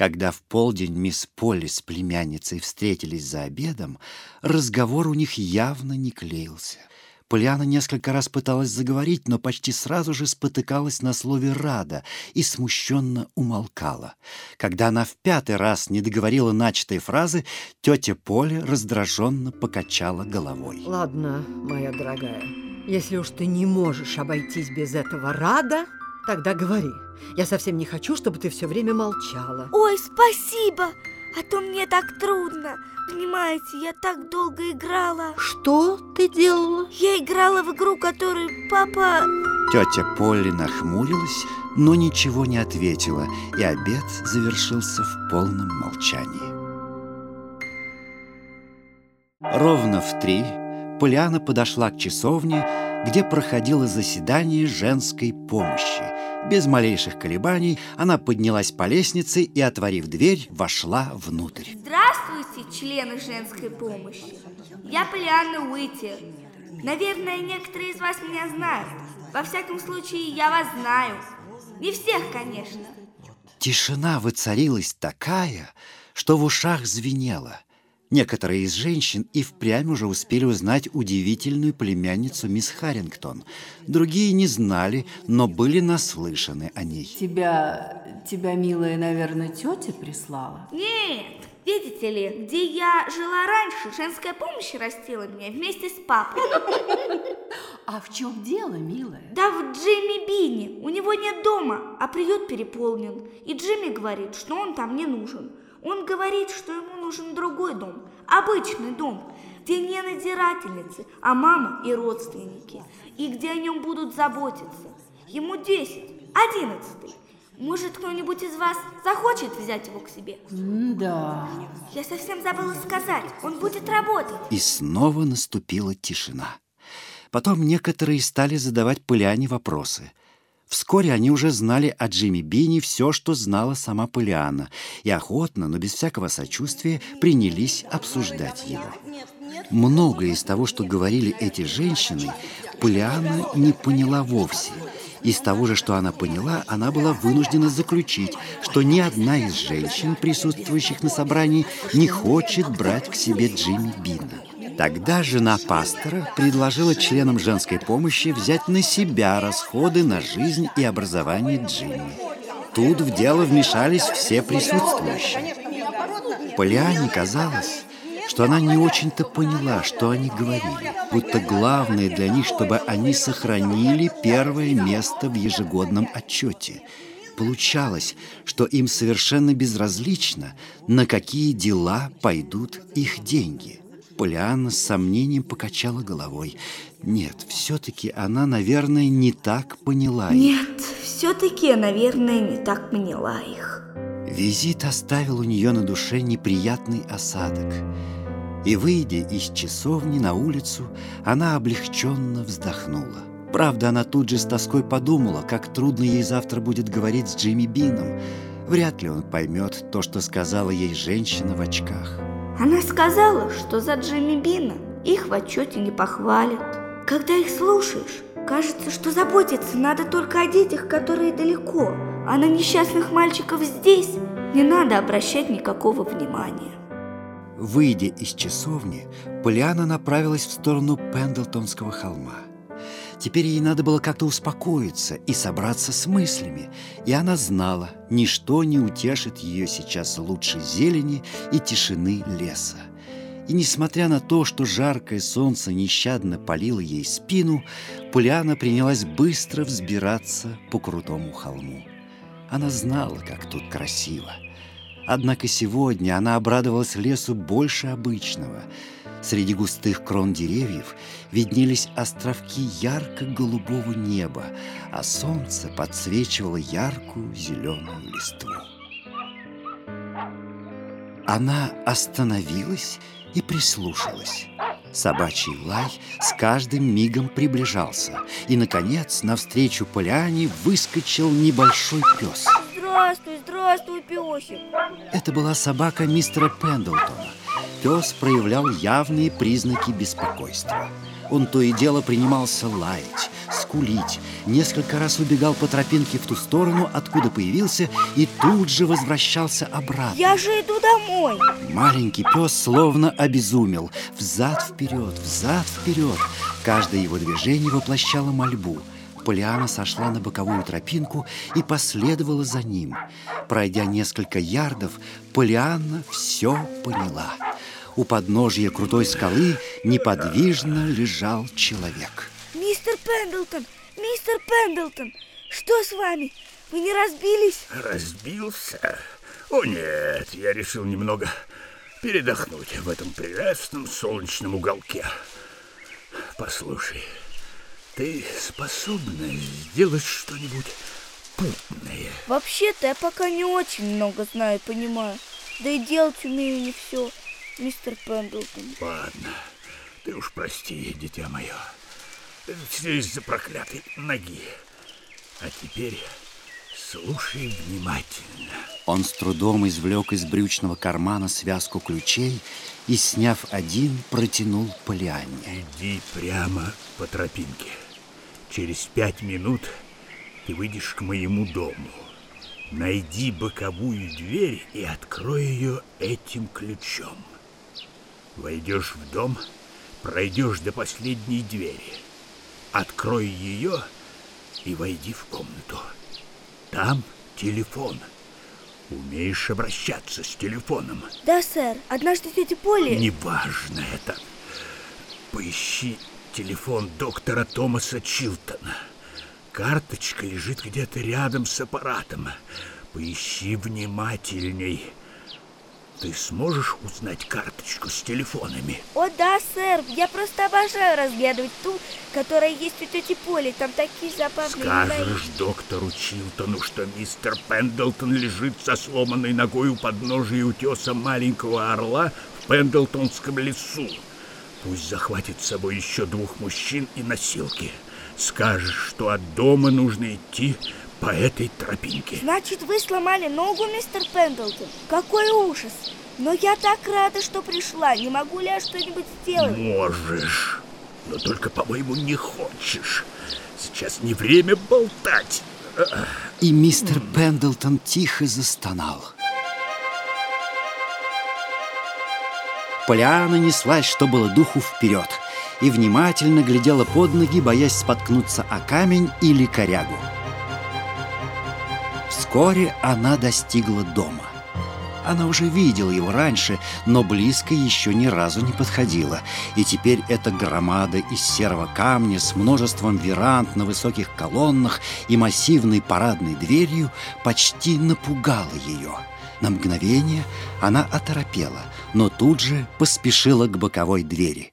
Когда в полдень мисс Полли с племянницей встретились за обедом, разговор у них явно не клеился. Полиана несколько раз пыталась заговорить, но почти сразу же спотыкалась на слове «рада» и смущенно умолкала. Когда она в пятый раз не договорила начатой фразы, тетя Поля раздраженно покачала головой. Ладно, моя дорогая, если уж ты не можешь обойтись без этого «рада», тогда говори. Я совсем не хочу, чтобы ты все время молчала. Ой, спасибо! А то мне так трудно. Понимаете, я так долго играла. Что ты делала? Я играла в игру, которую папа... Тетя Полли нахмурилась, но ничего не ответила, и обед завершился в полном молчании. Ровно в три Полиана подошла к часовне, где проходило заседание женской помощи. Без малейших колебаний она поднялась по лестнице и, отворив дверь, вошла внутрь. Здравствуйте, члены женской помощи. Я Полианна Уитер. Наверное, некоторые из вас меня знают. Во всяком случае, я вас знаю. Не всех, конечно. Тишина воцарилась такая, что в ушах звенело – Некоторые из женщин и впрямь уже успели узнать удивительную племянницу мисс Харрингтон. Другие не знали, но были наслышаны о ней. Тебя, тебя, милая, наверное, тетя прислала? Нет, видите ли, где я жила раньше, женская помощь растила меня вместе с папой. А в чем дело, милая? Да в Джимми Бини. У него нет дома, а приют переполнен. И Джимми говорит, что он там не нужен. Он говорит, что ему нужен другой дом, обычный дом, где не надзирательницы, а мама и родственники, и где о нем будут заботиться. Ему 10, 11. Может, кто-нибудь из вас захочет взять его к себе? Да. Я совсем забыла сказать, он будет работать. И снова наступила тишина. Потом некоторые стали задавать Пыляне вопросы. Вскоре они уже знали о Джимми Бини все, что знала сама Полиана, и охотно, но без всякого сочувствия, принялись обсуждать его. Многое из того, что говорили эти женщины, Полиана не поняла вовсе. Из того же, что она поняла, она была вынуждена заключить, что ни одна из женщин, присутствующих на собрании, не хочет брать к себе Джимми Бина. Тогда жена пастора предложила членам женской помощи взять на себя расходы на жизнь и образование Джимми. Тут в дело вмешались все присутствующие. Полиане казалось, что она не очень-то поняла, что они говорили, будто главное для них, чтобы они сохранили первое место в ежегодном отчете. Получалось, что им совершенно безразлично, на какие дела пойдут их деньги. Полианна с сомнением покачала головой. Нет, все-таки она, наверное, не так поняла их. Нет, все-таки, наверное, не так поняла их. Визит оставил у нее на душе неприятный осадок. И, выйдя из часовни на улицу, она облегченно вздохнула. Правда, она тут же с тоской подумала, как трудно ей завтра будет говорить с Джимми Бином. Вряд ли он поймет то, что сказала ей женщина в очках. Она сказала, что за Джимми Бина их в отчете не похвалят. Когда их слушаешь, кажется, что заботиться надо только о детях, которые далеко, а на несчастных мальчиков здесь не надо обращать никакого внимания. Выйдя из часовни, Полиана направилась в сторону Пендлтонского холма. Теперь ей надо было как-то успокоиться и собраться с мыслями, и она знала, ничто не утешит ее сейчас лучше зелени и тишины леса. И несмотря на то, что жаркое солнце нещадно палило ей спину, Полиана принялась быстро взбираться по крутому холму. Она знала, как тут красиво. Однако сегодня она обрадовалась лесу больше обычного – Среди густых крон деревьев виднелись островки ярко-голубого неба, а солнце подсвечивало яркую зеленую листву. Она остановилась и прислушалась. Собачий лай с каждым мигом приближался, и, наконец, навстречу поляне выскочил небольшой пес. Здравствуй, здравствуй, песик. Это была собака мистера Пендлтона, пес проявлял явные признаки беспокойства. Он то и дело принимался лаять, скулить, несколько раз убегал по тропинке в ту сторону, откуда появился, и тут же возвращался обратно. Я же иду домой. Маленький пес словно обезумел. Взад-вперед, взад-вперед. Каждое его движение воплощало мольбу. Полиана сошла на боковую тропинку и последовала за ним. Пройдя несколько ярдов, Полианна все поняла. У подножья крутой скалы неподвижно лежал человек. Мистер Пендлтон, мистер Пендлтон, что с вами? Вы не разбились? Разбился? О нет, я решил немного передохнуть в этом прелестном солнечном уголке. Послушай, ты способна сделать что-нибудь путное? Вообще-то я пока не очень много знаю и понимаю. Да и делать умею не все, мистер Пендлтон. Ладно, ты уж прости, дитя мое. Все из-за проклятой ноги. А теперь слушай внимательно. Он с трудом извлек из брючного кармана связку ключей и, сняв один, протянул Полианне. Иди прямо по тропинке. Через пять минут ты выйдешь к моему дому. Найди боковую дверь и открой ее этим ключом. Войдешь в дом, пройдешь до последней двери. Открой ее и войди в комнату. Там телефон. Умеешь обращаться с телефоном. Да, сэр. Однажды тетя Поли... Неважно это. Поищи телефон доктора Томаса Чилтона. Карточка лежит где-то рядом с аппаратом. Поищи внимательней. Ты сможешь узнать карточку с телефонами? О, да, сэр. Я просто обожаю разглядывать ту, которая есть у тети Поли. Там такие забавные Скажешь доктору Чилтону, что мистер Пендлтон лежит со сломанной ногой у подножия утеса маленького орла в Пендлтонском лесу. Пусть захватит с собой еще двух мужчин и носилки. Скажешь, что от дома нужно идти по этой тропинке. Значит, вы сломали ногу, мистер Пендлтон? Какой ужас! Но я так рада, что пришла. Не могу ли я что-нибудь сделать? Можешь, но только, по-моему, не хочешь. Сейчас не время болтать. И мистер Пендлтон тихо застонал. Полиана неслась, что было духу вперед, и внимательно глядела под ноги, боясь споткнуться о камень или корягу. Вскоре она достигла дома. Она уже видела его раньше, но близко еще ни разу не подходила. И теперь эта громада из серого камня с множеством веранд на высоких колоннах и массивной парадной дверью почти напугала ее. На мгновение она оторопела, но тут же поспешила к боковой двери.